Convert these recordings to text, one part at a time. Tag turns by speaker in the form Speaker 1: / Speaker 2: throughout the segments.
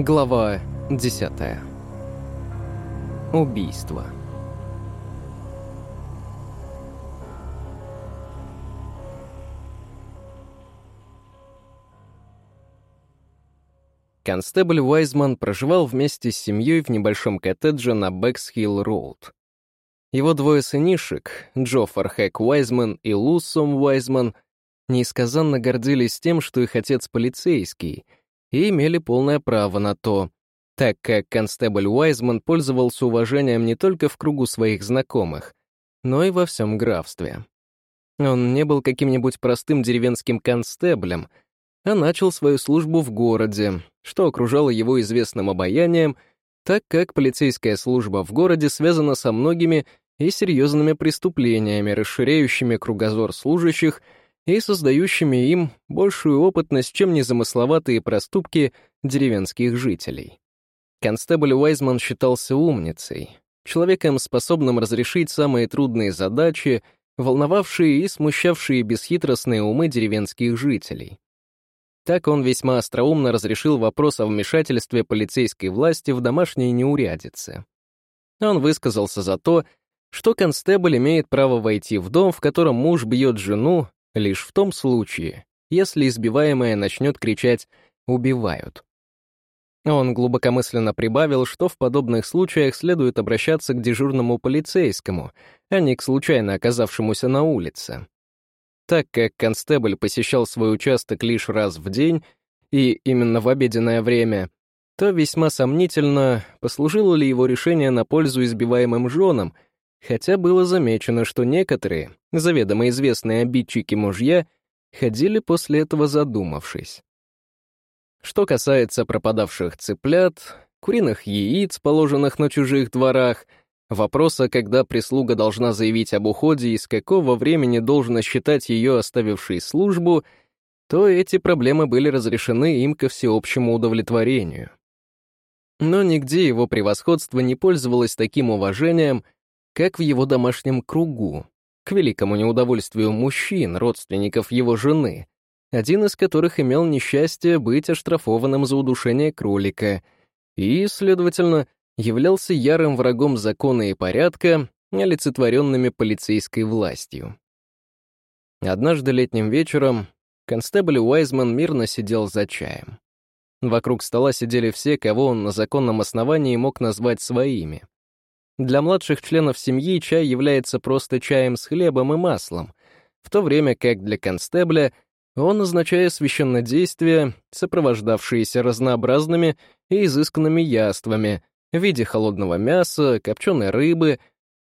Speaker 1: Глава 10. Убийство. Констебль Уайзман проживал вместе с семьей в небольшом коттедже на Бэкс-Хилл-Роуд. Его двое сынишек, Джоффер Хэк Уайзман и Луссом Уайзман, несказанно гордились тем, что их отец полицейский — и имели полное право на то, так как констебль Уайзман пользовался уважением не только в кругу своих знакомых, но и во всем графстве. Он не был каким-нибудь простым деревенским констеблем, а начал свою службу в городе, что окружало его известным обаянием, так как полицейская служба в городе связана со многими и серьезными преступлениями, расширяющими кругозор служащих — и создающими им большую опытность, чем незамысловатые проступки деревенских жителей. Констебль Уайзман считался умницей, человеком, способным разрешить самые трудные задачи, волновавшие и смущавшие бесхитростные умы деревенских жителей. Так он весьма остроумно разрешил вопрос о вмешательстве полицейской власти в домашние неурядицы. Он высказался за то, что констебль имеет право войти в дом, в котором муж бьет жену, лишь в том случае, если избиваемая начнет кричать «убивают». Он глубокомысленно прибавил, что в подобных случаях следует обращаться к дежурному полицейскому, а не к случайно оказавшемуся на улице. Так как констебль посещал свой участок лишь раз в день, и именно в обеденное время, то весьма сомнительно, послужило ли его решение на пользу избиваемым женам — хотя было замечено, что некоторые, заведомо известные обидчики-мужья, ходили после этого задумавшись. Что касается пропадавших цыплят, куриных яиц, положенных на чужих дворах, вопроса, когда прислуга должна заявить об уходе и с какого времени должно считать ее оставившей службу, то эти проблемы были разрешены им ко всеобщему удовлетворению. Но нигде его превосходство не пользовалось таким уважением — как в его домашнем кругу, к великому неудовольствию мужчин, родственников его жены, один из которых имел несчастье быть оштрафованным за удушение кролика и, следовательно, являлся ярым врагом закона и порядка, олицетворенными полицейской властью. Однажды летним вечером констебль Уайзман мирно сидел за чаем. Вокруг стола сидели все, кого он на законном основании мог назвать своими. Для младших членов семьи чай является просто чаем с хлебом и маслом, в то время как для констебля он означает священнодействия, сопровождавшиеся разнообразными и изысканными яствами в виде холодного мяса, копченой рыбы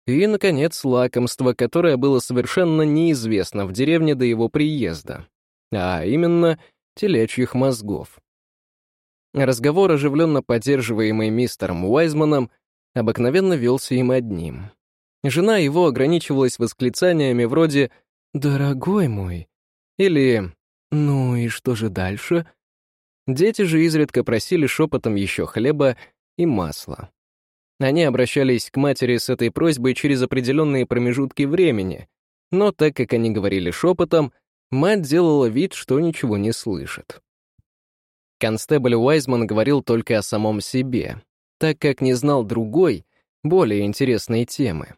Speaker 1: и, наконец, лакомство, которое было совершенно неизвестно в деревне до его приезда, а именно телячьих мозгов. Разговор, оживленно поддерживаемый мистером Уайзманом, обыкновенно велся им одним. Жена его ограничивалась восклицаниями вроде «Дорогой мой» или «Ну и что же дальше?» Дети же изредка просили шепотом еще хлеба и масла. Они обращались к матери с этой просьбой через определенные промежутки времени, но так как они говорили шепотом, мать делала вид, что ничего не слышит. Констебль Уайзман говорил только о самом себе, так как не знал другой, более интересной темы.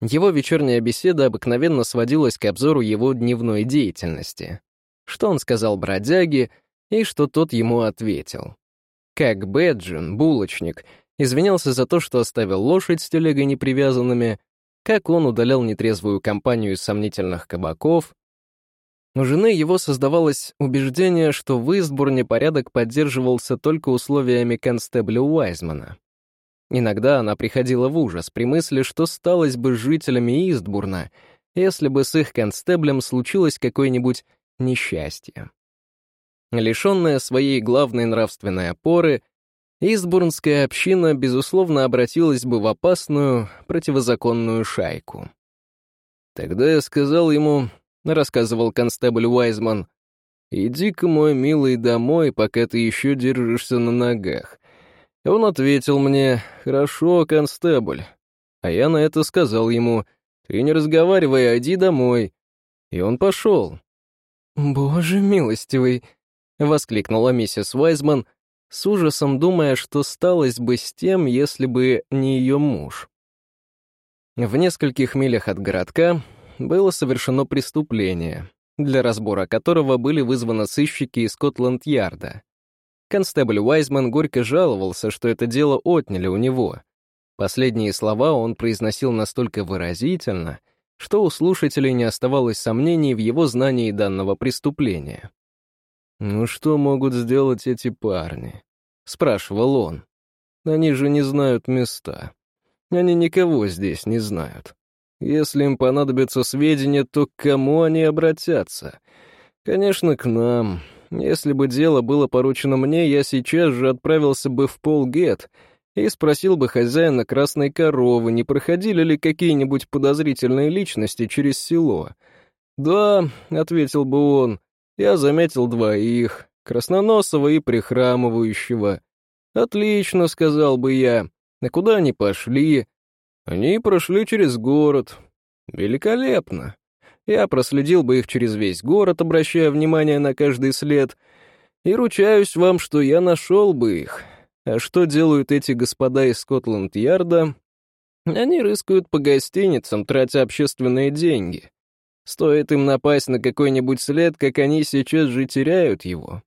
Speaker 1: Его вечерняя беседа обыкновенно сводилась к обзору его дневной деятельности. Что он сказал бродяге и что тот ему ответил. Как Бэджин, булочник, извинялся за то, что оставил лошадь с телегой непривязанными, как он удалял нетрезвую компанию из сомнительных кабаков, у жены его создавалось убеждение, что в Истбурне порядок поддерживался только условиями констебля Уайзмана. Иногда она приходила в ужас при мысли, что сталось бы с жителями Истбурна, если бы с их констеблем случилось какое-нибудь несчастье. Лишенная своей главной нравственной опоры, Истбурнская община, безусловно, обратилась бы в опасную, противозаконную шайку. Тогда я сказал ему, — рассказывал констебль Уайзман. «Иди-ка, мой милый, домой, пока ты еще держишься на ногах». Он ответил мне, «Хорошо, констебль». А я на это сказал ему, «Ты не разговаривай, а иди домой». И он пошел. «Боже милостивый!» — воскликнула миссис Уайзман, с ужасом думая, что сталось бы с тем, если бы не ее муж. В нескольких милях от городка было совершено преступление, для разбора которого были вызваны сыщики из Скотланд-Ярда. Констебль Уайзман горько жаловался, что это дело отняли у него. Последние слова он произносил настолько выразительно, что у слушателей не оставалось сомнений в его знании данного преступления. «Ну что могут сделать эти парни?» — спрашивал он. «Они же не знают места. Они никого здесь не знают. Если им понадобятся сведения, то к кому они обратятся? Конечно, к нам. Если бы дело было поручено мне, я сейчас же отправился бы в Полгет и спросил бы хозяина красной коровы, не проходили ли какие-нибудь подозрительные личности через село. «Да», — ответил бы он, я заметил двоих, красноносого и прихрамывающего. «Отлично», — сказал бы я. «А куда они пошли?» «Они прошли через город». «Великолепно». Я проследил бы их через весь город, обращая внимание на каждый след, и ручаюсь вам, что я нашел бы их. А что делают эти господа из Скотланд-Ярда? Они рыскают по гостиницам, тратя общественные деньги. Стоит им напасть на какой-нибудь след, как они сейчас же теряют его.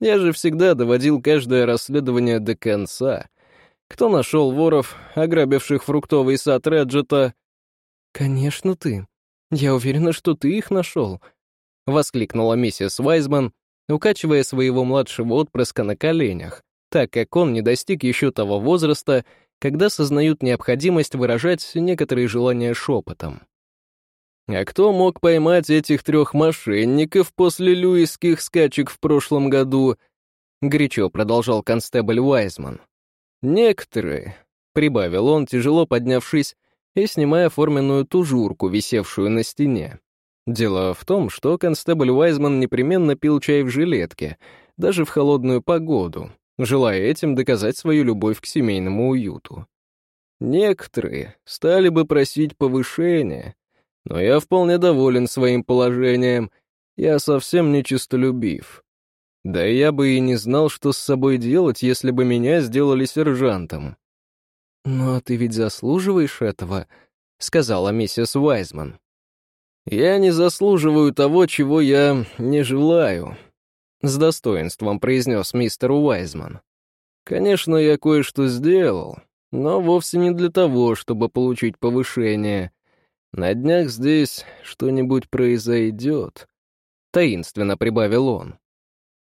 Speaker 1: Я же всегда доводил каждое расследование до конца. Кто нашел воров, ограбивших фруктовый сад Реджета? «Конечно ты. Я уверена, что ты их нашел», — воскликнула миссис Вайзман, укачивая своего младшего отпрыска на коленях, так как он не достиг еще того возраста, когда сознают необходимость выражать некоторые желания шепотом. А кто мог поймать этих трех мошенников после люисских скачек в прошлом году? Горячо продолжал констебль Уайзман. Некоторые, прибавил он, тяжело поднявшись и снимая форменную тужурку, висевшую на стене. Дело в том, что констебль Уайзман непременно пил чай в жилетке, даже в холодную погоду, желая этим доказать свою любовь к семейному уюту. Некоторые стали бы просить повышения, но я вполне доволен своим положением. Я совсем не честолюбив. Да я бы и не знал, что с собой делать, если бы меня сделали сержантом. «Но ты ведь заслуживаешь этого», — сказала миссис Уайзман. «Я не заслуживаю того, чего я не желаю», — с достоинством произнес мистер Уайзман. «Конечно, я кое-что сделал, но вовсе не для того, чтобы получить повышение. На днях здесь что-нибудь произойдет, таинственно прибавил он.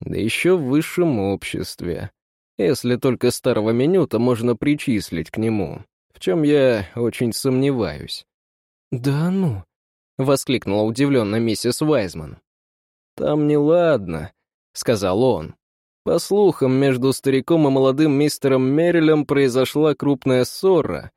Speaker 1: Да еще в высшем обществе. Если только старого менюта можно причислить к нему, в чем я очень сомневаюсь. «Да ну!» — воскликнула удивленно миссис Вайзман. «Там неладно», — сказал он. «По слухам, между стариком и молодым мистером Меррилем произошла крупная ссора,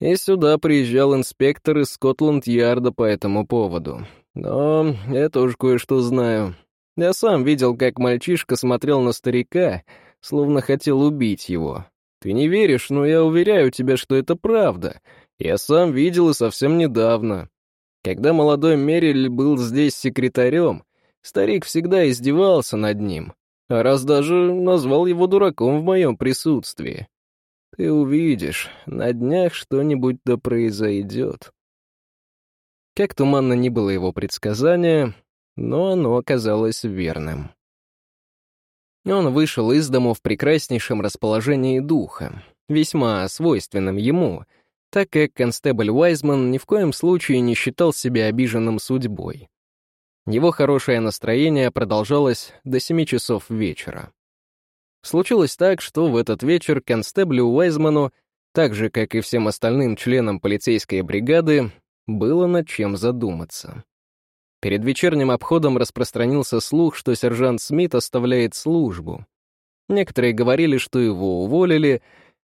Speaker 1: и сюда приезжал инспектор из Скотланд-Ярда по этому поводу. Но я тоже кое-что знаю. Я сам видел, как мальчишка смотрел на старика, словно хотел убить его. Ты не веришь, но я уверяю тебя, что это правда. Я сам видел и совсем недавно. Когда молодой Мериль был здесь секретарем, старик всегда издевался над ним, а раз даже назвал его дураком в моем присутствии. Ты увидишь, на днях что-нибудь да произойдет. Как туманно ни было его предсказание, но оно оказалось верным. Он вышел из дому в прекраснейшем расположении духа, весьма свойственным ему, так как констебль Уайзман ни в коем случае не считал себя обиженным судьбой. Его хорошее настроение продолжалось до семи часов вечера. Случилось так, что в этот вечер констеблю Уайзману, так же, как и всем остальным членам полицейской бригады, было над чем задуматься. Перед вечерним обходом распространился слух, что сержант Смит оставляет службу. Некоторые говорили, что его уволили,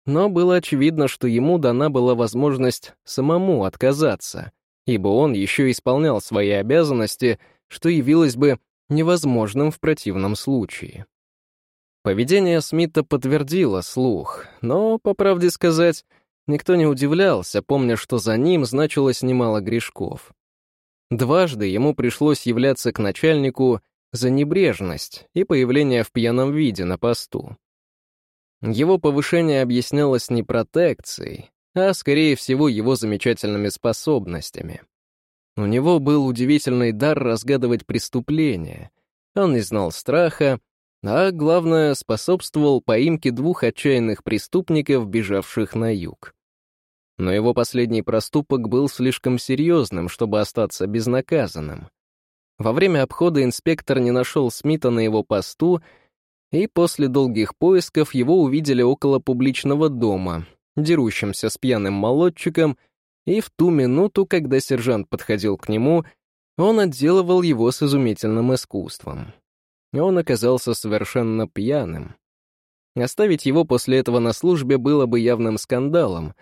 Speaker 1: но было очевидно, что ему дана была возможность самому отказаться, ибо он еще исполнял свои обязанности, что явилось бы невозможным в противном случае. Поведение Смита подтвердило слух, но, по правде сказать, никто не удивлялся, помня, что за ним значилось немало грешков. Дважды ему пришлось являться к начальнику за небрежность и появление в пьяном виде на посту. Его повышение объяснялось не протекцией, а, скорее всего, его замечательными способностями. У него был удивительный дар разгадывать преступления. Он не знал страха, а, главное, способствовал поимке двух отчаянных преступников, бежавших на юг. Но его последний проступок был слишком серьезным, чтобы остаться безнаказанным. Во время обхода инспектор не нашел Смита на его посту, и после долгих поисков его увидели около публичного дома, дерущимся с пьяным молодчиком, и в ту минуту, когда сержант подходил к нему, он отделывал его с изумительным искусством. Он оказался совершенно пьяным. Оставить его после этого на службе было бы явным скандалом.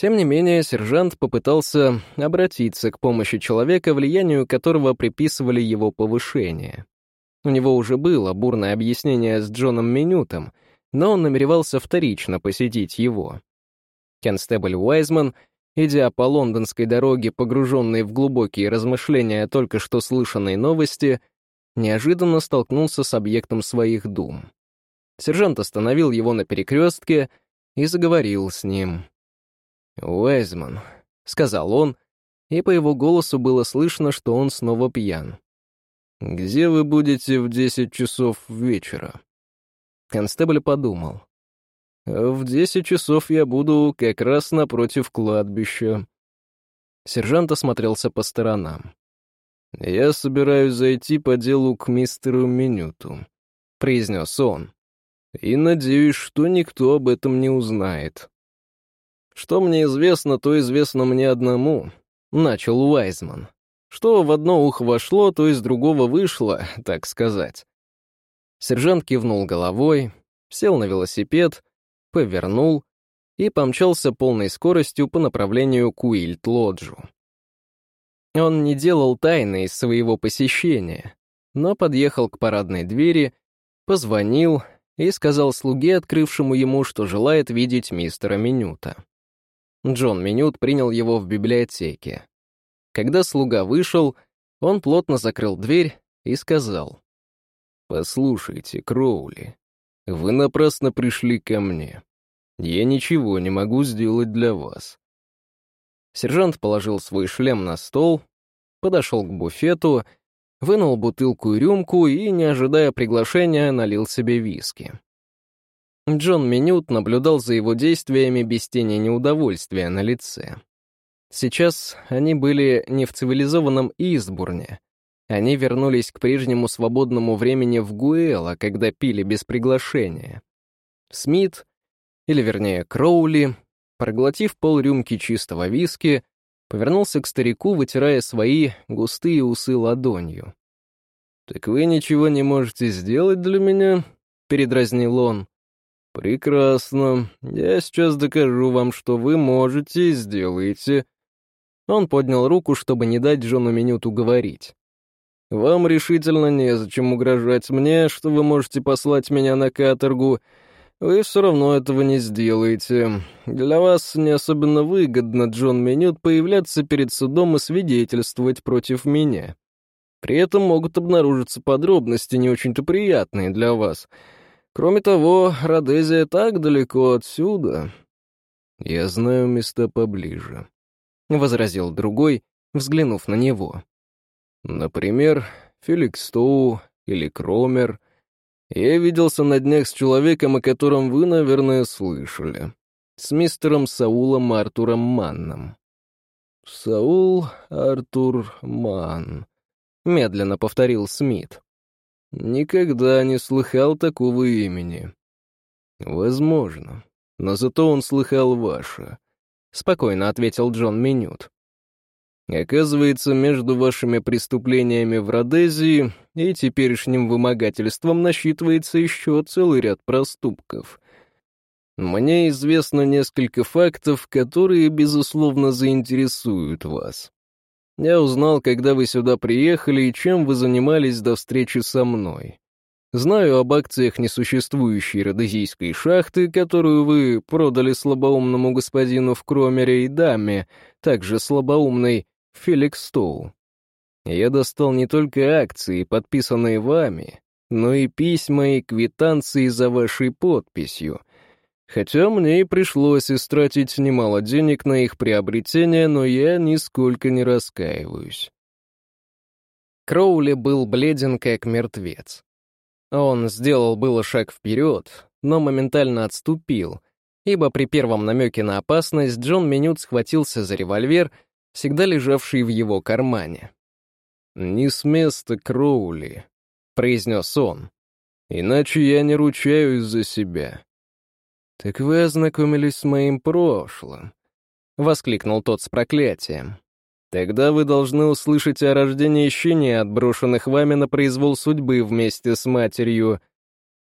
Speaker 1: Тем не менее, сержант попытался обратиться к помощи человека, влиянию которого приписывали его повышение. У него уже было бурное объяснение с Джоном Минютом, но он намеревался вторично посетить его. Констебль Уайзман, идя по лондонской дороге, погруженный в глубокие размышления о только что слышанной новости, неожиданно столкнулся с объектом своих дум. Сержант остановил его на перекрестке и заговорил с ним. «Уайзман», — сказал он, и по его голосу было слышно, что он снова пьян. «Где вы будете в десять часов вечера?» Констебль подумал. В десять часов я буду как раз напротив кладбища. Сержант осмотрелся по сторонам. «Я собираюсь зайти по делу к мистеру Минюту», — произнес он. «И надеюсь, что никто об этом не узнает». «Что мне известно, то известно мне одному», — начал Уайзман. «Что в одно ухо вошло, то из другого вышло, так сказать». Сержант кивнул головой, сел на велосипед повернул и помчался полной скоростью по направлению к Уильт-Лоджу. Он не делал тайны из своего посещения, но подъехал к парадной двери, позвонил и сказал слуге, открывшему ему, что желает видеть мистера Минюта. Джон Минют принял его в библиотеке. Когда слуга вышел, он плотно закрыл дверь и сказал, «Послушайте, Кроули, вы напрасно пришли ко мне. Я ничего не могу сделать для вас. Сержант положил свой шлем на стол, подошел к буфету, вынул бутылку и рюмку и, не ожидая приглашения, налил себе виски. Джон Минют наблюдал за его действиями без тени неудовольствия на лице. Сейчас они были не в цивилизованном Истбурне, они вернулись к прежнему свободному времени в Гуэла, когда пили без приглашения. Смит, или вернее Кроули, проглотив полрюмки чистого виски, повернулся к старику, вытирая свои густые усы ладонью. «Так вы ничего не можете сделать для меня?» — передразнил он. «Прекрасно. Я сейчас докажу вам, что вы можете и сделаете». Он поднял руку, чтобы не дать Джону Минюту говорить. Вам решительно незачем угрожать мне, что вы можете послать меня на каторгу. Вы все равно этого не сделаете. Для вас не особенно выгодно, Джон Минют, появляться перед судом и свидетельствовать против меня. При этом могут обнаружиться подробности, не очень-то приятные для вас. Кроме того, Родезия так далеко отсюда. Я знаю места поближе, — возразил другой, взглянув на него. Например, Феликс Стоу или Кромер. Я виделся на днях с человеком, о котором вы, наверное, слышали. С мистером Саулом Артуром Манном. «Саул Артур Ман», — медленно повторил Смит. «Никогда не слыхал такого имени». «Возможно, но зато он слыхал ваше», — спокойно ответил Джон Минют. Оказывается, между вашими преступлениями в Родезии и теперешним вымогательством насчитывается еще целый ряд проступков. Мне известно несколько фактов, которые, безусловно, заинтересуют вас. Я узнал, когда вы сюда приехали и чем вы занимались до встречи со мной. Знаю об акциях несуществующей родезийской шахты, которую вы продали слабоумному господину в Кромере и даме, также слабоумной Феликс Стоу. Я достал не только акции, подписанные вами, но и письма и квитанции за вашей подписью, Хотя мне и пришлось истратить немало денег на их приобретение, но я нисколько не раскаиваюсь. Кроули был бледен, как мертвец. Он сделал было шаг вперед, но моментально отступил, ибо при первом намеке на опасность Джон Минют схватился за револьвер, всегда лежавший в его кармане. «Не с места, Кроули», — произнес он. «Иначе я не ручаюсь за себя». «Так вы ознакомились с моим прошлым», — воскликнул тот с проклятием. «Тогда вы должны услышать о рождении щеней, отброшенных вами на произвол судьбы вместе с матерью.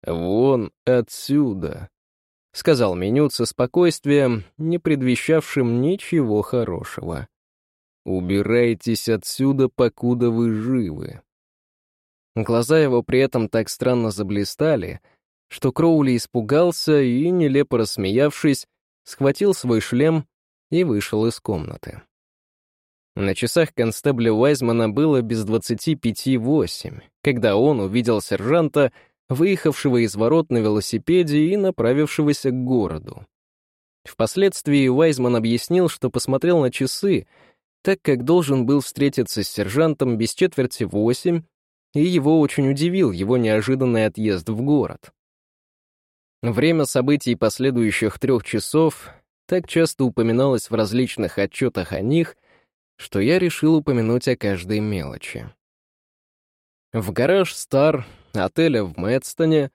Speaker 1: Вон отсюда», — сказал Минют со спокойствием, не предвещавшим ничего хорошего. «Убирайтесь отсюда, покуда вы живы». Глаза его при этом так странно заблистали — что Кроули испугался и, нелепо рассмеявшись, схватил свой шлем и вышел из комнаты. На часах констебля Уайзмана было без двадцати пяти восемь, когда он увидел сержанта, выехавшего из ворот на велосипеде и направившегося к городу. Впоследствии Уайзман объяснил, что посмотрел на часы, так как должен был встретиться с сержантом без четверти восемь, и его очень удивил его неожиданный отъезд в город. Время событий последующих трех часов так часто упоминалось в различных отчетах о них, что я решил упомянуть о каждой мелочи. В гараж «Стар» отеля в Мэдстоне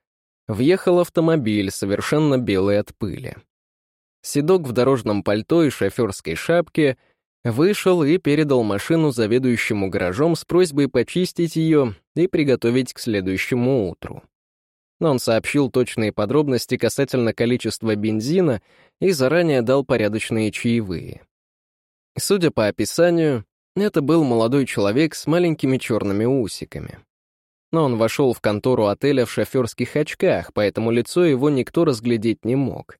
Speaker 1: въехал автомобиль, совершенно белый от пыли. Седок в дорожном пальто и шоферской шапке вышел и передал машину заведующему гаражом с просьбой почистить ее и приготовить к следующему утру но он сообщил точные подробности касательно количества бензина и заранее дал порядочные чаевые. Судя по описанию, это был молодой человек с маленькими черными усиками. Но он вошел в контору отеля в шоферских очках, поэтому лицо его никто разглядеть не мог.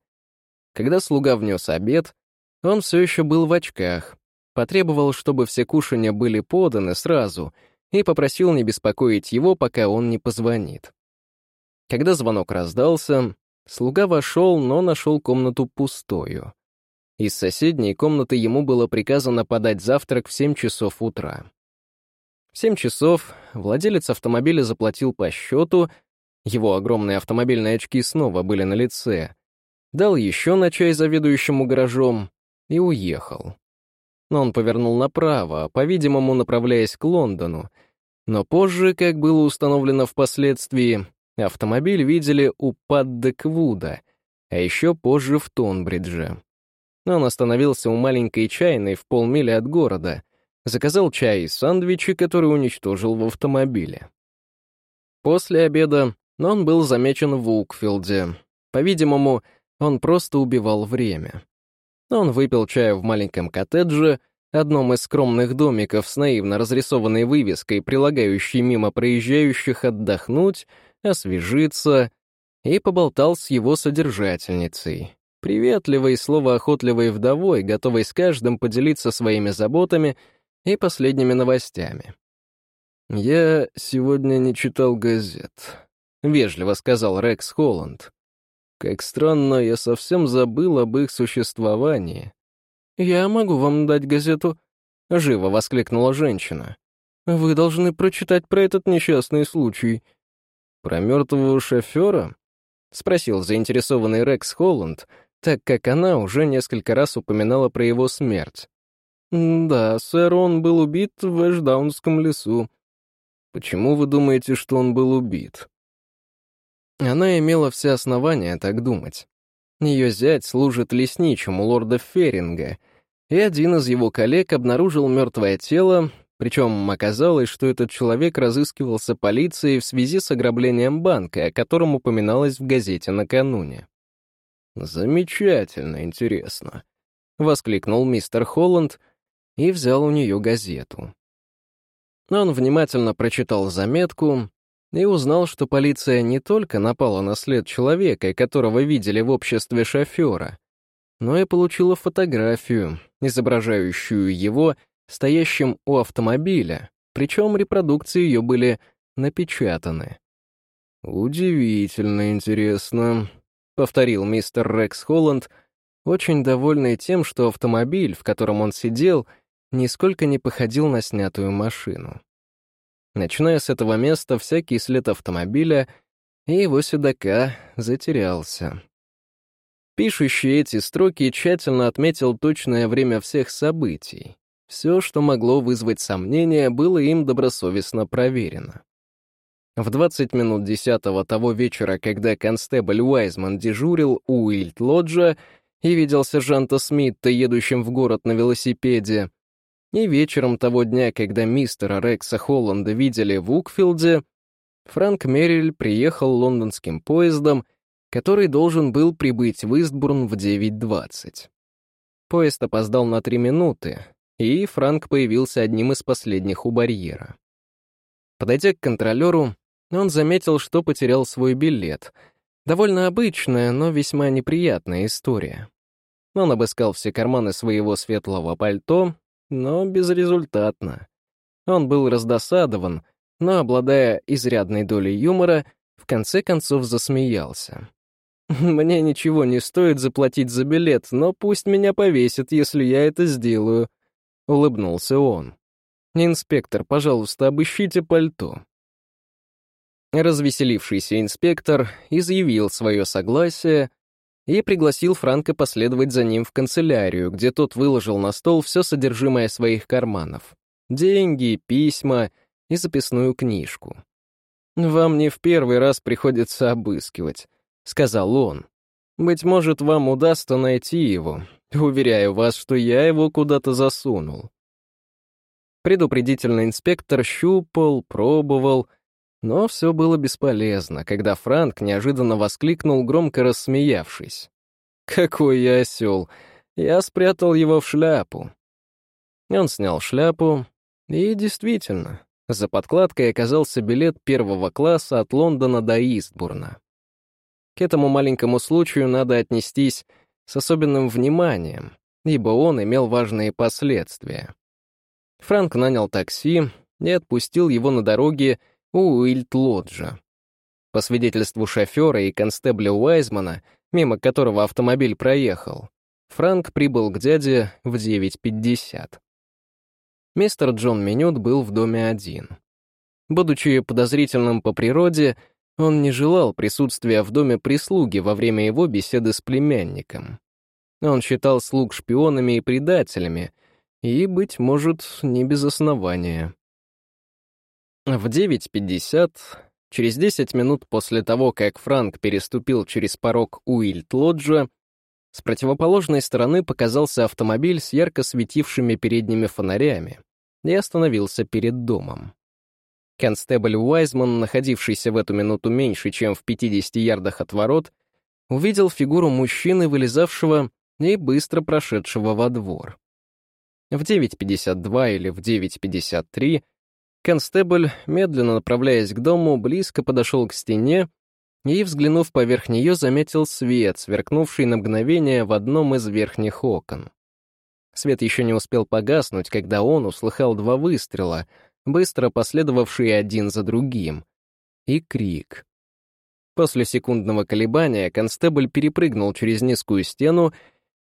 Speaker 1: Когда слуга внес обед, он все еще был в очках, потребовал, чтобы все кушанья были поданы сразу, и попросил не беспокоить его, пока он не позвонит. Когда звонок раздался, слуга вошел, но нашел комнату пустую. Из соседней комнаты ему было приказано подать завтрак в 7 часов утра. В 7 часов владелец автомобиля заплатил по счету, его огромные автомобильные очки снова были на лице, дал еще на чай заведующему гаражом и уехал. Но он повернул направо, по-видимому, направляясь к Лондону, но позже, как было установлено впоследствии, Автомобиль видели у Паддеквуда, а еще позже в Тонбридже. Он остановился у маленькой чайной в полмили от города, заказал чай и сандвичи, которые уничтожил в автомобиле. После обеда он был замечен в Укфилде. По-видимому, он просто убивал время. Он выпил чаю в маленьком коттедже, одном из скромных домиков с наивно разрисованной вывеской, прилагающей мимо проезжающих отдохнуть, освежиться, и поболтал с его содержательницей, приветливой, словоохотливой вдовой, готовой с каждым поделиться своими заботами и последними новостями. «Я сегодня не читал газет», — вежливо сказал Рекс Холланд. «Как странно, я совсем забыл об их существовании». «Я могу вам дать газету», — живо воскликнула женщина. «Вы должны прочитать про этот несчастный случай. «Про мертвого шофера?» — спросил заинтересованный Рекс Холланд, так как она уже несколько раз упоминала про его смерть. «Да, сэр, он был убит в Эшдаунском лесу». «Почему вы думаете, что он был убит?» Она имела все основания так думать. Ее зять служит лесничим у лорда Феринга, и один из его коллег обнаружил мертвое тело причем оказалось, что этот человек разыскивался полицией в связи с ограблением банка, о котором упоминалось в газете накануне. «Замечательно интересно», — воскликнул мистер Холланд и взял у нее газету. Он внимательно прочитал заметку и узнал, что полиция не только напала на след человека, которого видели в обществе шофера, но и получила фотографию, изображающую его стоящим у автомобиля, причем репродукции ее были напечатаны. «Удивительно интересно», — повторил мистер Рекс Холланд, очень довольный тем, что автомобиль, в котором он сидел, нисколько не походил на снятую машину. Начиная с этого места, всякий след автомобиля и его седока затерялся. Пишущий эти строки тщательно отметил точное время всех событий. Все, что могло вызвать сомнения, было им добросовестно проверено. В 20 минут десятого того вечера, когда констебль Уайзман дежурил у Уильт-Лоджа и видел сержанта Смитта, едущим в город на велосипеде, и вечером того дня, когда мистера Рекса Холланда видели в Укфилде, Франк Мерриль приехал лондонским поездом, который должен был прибыть в Истбурн в 9.20. Поезд опоздал на три минуты, и Франк появился одним из последних у барьера. Подойдя к контролеру, он заметил, что потерял свой билет. Довольно обычная, но весьма неприятная история. Он обыскал все карманы своего светлого пальто, но безрезультатно. Он был раздосадован, но, обладая изрядной долей юмора, в конце концов засмеялся. «Мне ничего не стоит заплатить за билет, но пусть меня повесят, если я это сделаю», улыбнулся он. «Инспектор, пожалуйста, обыщите пальто». Развеселившийся инспектор изъявил свое согласие и пригласил Франка последовать за ним в канцелярию, где тот выложил на стол все содержимое своих карманов. Деньги, письма и записную книжку. «Вам не в первый раз приходится обыскивать», — сказал он. «Быть может, вам удастся найти его, Уверяю вас, что я его куда-то засунул. Предупредительный инспектор щупал, пробовал, но все было бесполезно, когда Франк неожиданно воскликнул, громко рассмеявшись. «Какой я осел! Я спрятал его в шляпу!» Он снял шляпу, и действительно, за подкладкой оказался билет первого класса от Лондона до Истбурна. К этому маленькому случаю надо отнестись с особенным вниманием, ибо он имел важные последствия. Франк нанял такси и отпустил его на дороге у Уильт-Лоджа. По свидетельству шофера и констебля Уайзмана, мимо которого автомобиль проехал, Франк прибыл к дяде в 9.50. Мистер Джон Минют был в доме один. Будучи подозрительным по природе, он не желал присутствия в доме прислуги во время его беседы с племянником. Он считал слуг шпионами и предателями, и, быть может, не без основания. В 9.50, через 10 минут после того, как Франк переступил через порог Уильт-Лоджа, с противоположной стороны показался автомобиль с ярко светившими передними фонарями и остановился перед домом. Констебль Уайзман, находившийся в эту минуту меньше, чем в 50 ярдах от ворот, увидел фигуру мужчины, вылезавшего и быстро прошедшего во двор. В 9.52 или в 9.53 констебль, медленно направляясь к дому, близко подошел к стене и, взглянув поверх нее, заметил свет, сверкнувший на мгновение в одном из верхних окон. Свет еще не успел погаснуть, когда он услыхал два выстрела — быстро последовавшие один за другим, и крик. После секундного колебания констебль перепрыгнул через низкую стену,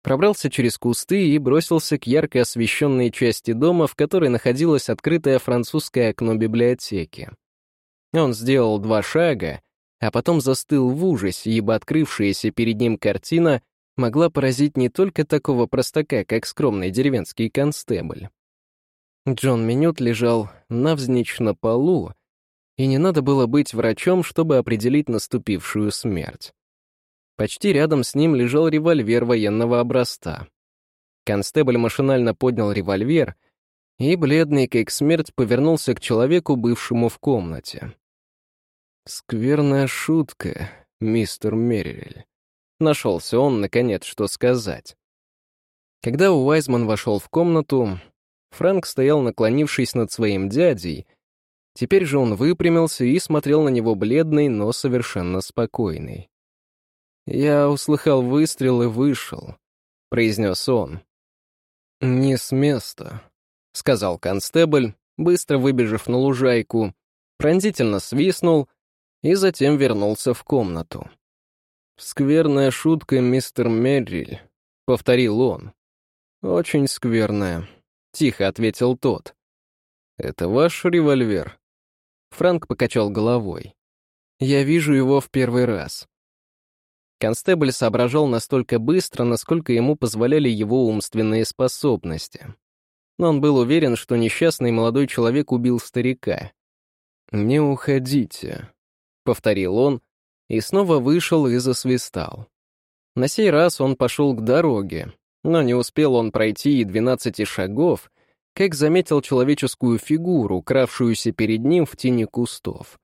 Speaker 1: пробрался через кусты и бросился к ярко освещенной части дома, в которой находилось открытое французское окно библиотеки. Он сделал два шага, а потом застыл в ужасе, ибо открывшаяся перед ним картина могла поразить не только такого простака, как скромный деревенский констебль. Джон Минют лежал навзничь на полу, и не надо было быть врачом, чтобы определить наступившую смерть. Почти рядом с ним лежал револьвер военного образца. Констебль машинально поднял револьвер, и, бледный как смерть, повернулся к человеку, бывшему в комнате. «Скверная шутка, мистер Мерриль». Нашелся он, наконец, что сказать. Когда Уайзман вошел в комнату, Фрэнк стоял, наклонившись над своим дядей. Теперь же он выпрямился и смотрел на него бледный, но совершенно спокойный. «Я услыхал выстрел и вышел», — произнес он. «Не с места», — сказал констебль, быстро выбежав на лужайку, пронзительно свистнул и затем вернулся в комнату. «Скверная шутка, мистер Мерриль», — повторил он. «Очень скверная», — тихо ответил тот. «Это ваш револьвер?» Франк покачал головой. «Я вижу его в первый раз». Констебль соображал настолько быстро, насколько ему позволяли его умственные способности. Но он был уверен, что несчастный молодой человек убил старика. «Не уходите», — повторил он, и снова вышел и засвистал. На сей раз он пошел к дороге, но не успел он пройти и двенадцати шагов, как заметил человеческую фигуру, кравшуюся перед ним в тени кустов.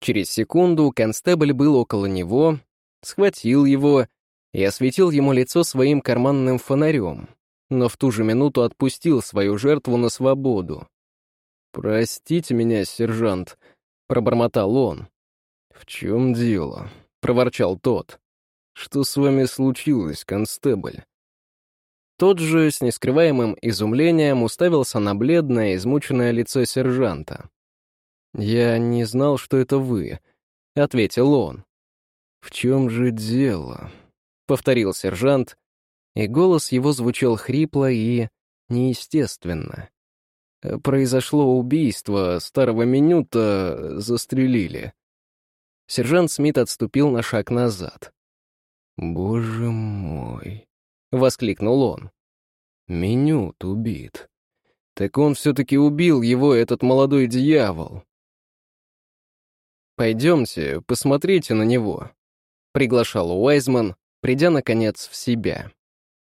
Speaker 1: Через секунду констебль был около него, схватил его и осветил ему лицо своим карманным фонарем, но в ту же минуту отпустил свою жертву на свободу. «Простите меня, сержант», — пробормотал он. «В чем дело?» — проворчал тот. «Что с вами случилось, констебль?» Тот же с нескрываемым изумлением уставился на бледное, измученное лицо сержанта. «Я не знал, что это вы», — ответил он. «В чем же дело?» — повторил сержант, и голос его звучал хрипло и неестественно. «Произошло убийство, старого минута застрелили». Сержант Смит отступил на шаг назад. «Боже мой!» — воскликнул он. «Минют убит. Так он все-таки убил его, этот молодой дьявол». «Пойдемте, посмотрите на него», — приглашал Уайзман, придя, наконец, в себя.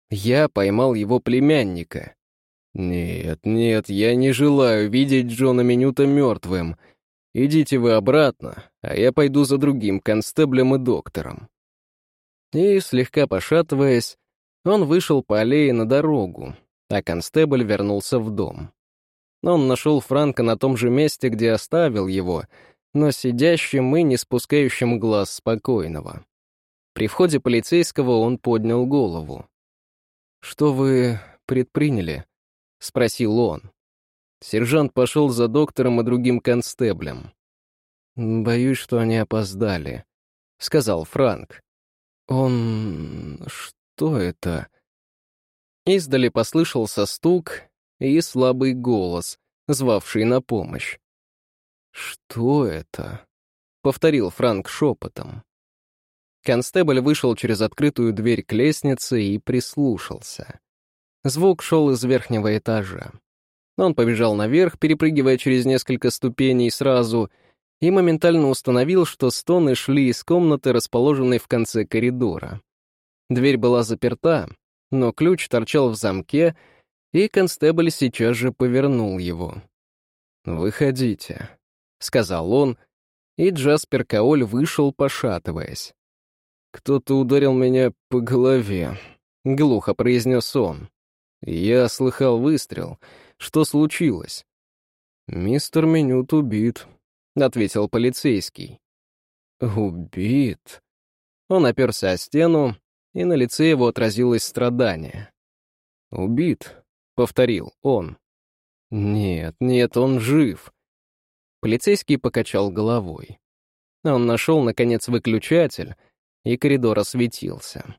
Speaker 1: «Я поймал его племянника». «Нет, нет, я не желаю видеть Джона Минюта мертвым. Идите вы обратно, а я пойду за другим констеблем и доктором». И, слегка пошатываясь, он вышел по аллее на дорогу, а констебль вернулся в дом. Он нашел Франка на том же месте, где оставил его, но сидящим и не спускающим глаз спокойного. При входе полицейского он поднял голову. «Что вы предприняли?» — спросил он. Сержант пошел за доктором и другим констеблем. «Боюсь, что они опоздали», — сказал Франк. «Он... что это?» Издали послышался стук и слабый голос, звавший на помощь. «Что это?» — повторил Франк шепотом. Констебль вышел через открытую дверь к лестнице и прислушался. Звук шел из верхнего этажа. Он побежал наверх, перепрыгивая через несколько ступеней сразу, и моментально установил, что стоны шли из комнаты, расположенной в конце коридора. Дверь была заперта, но ключ торчал в замке, и констебль сейчас же повернул его. «Выходите», — сказал он, и Джаспер Каоль вышел, пошатываясь. «Кто-то ударил меня по голове», — глухо произнес он. «Я слыхал выстрел. Что случилось?» «Мистер Минют убит», — ответил полицейский. «Убит?» Он оперся о стену, и на лице его отразилось страдание. «Убит», — повторил он. «Нет, нет, он жив». Полицейский покачал головой. Он нашел, наконец, выключатель, и коридор осветился.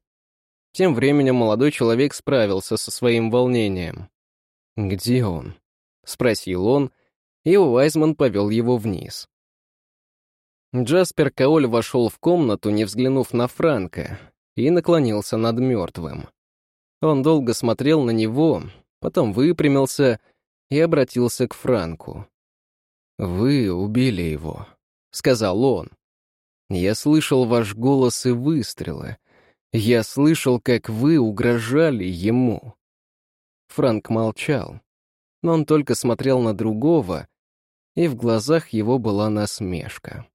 Speaker 1: Тем временем молодой человек справился со своим волнением. «Где он?» — спросил он, и Уайзман повел его вниз. Джаспер Каоль вошел в комнату, не взглянув на Франка, и наклонился над мертвым. Он долго смотрел на него, потом выпрямился и обратился к Франку. «Вы убили его», — сказал он. «Я слышал ваш голос и выстрелы. Я слышал, как вы угрожали ему». Франк молчал, но он только смотрел на другого, и в глазах его была насмешка.